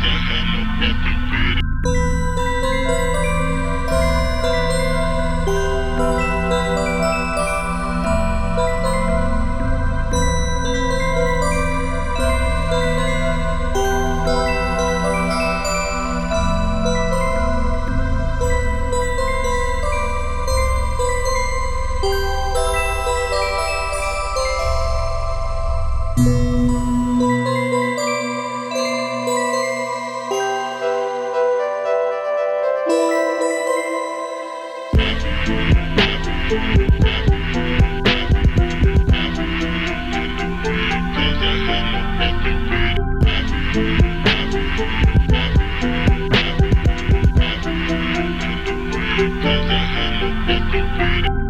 I got no Cause I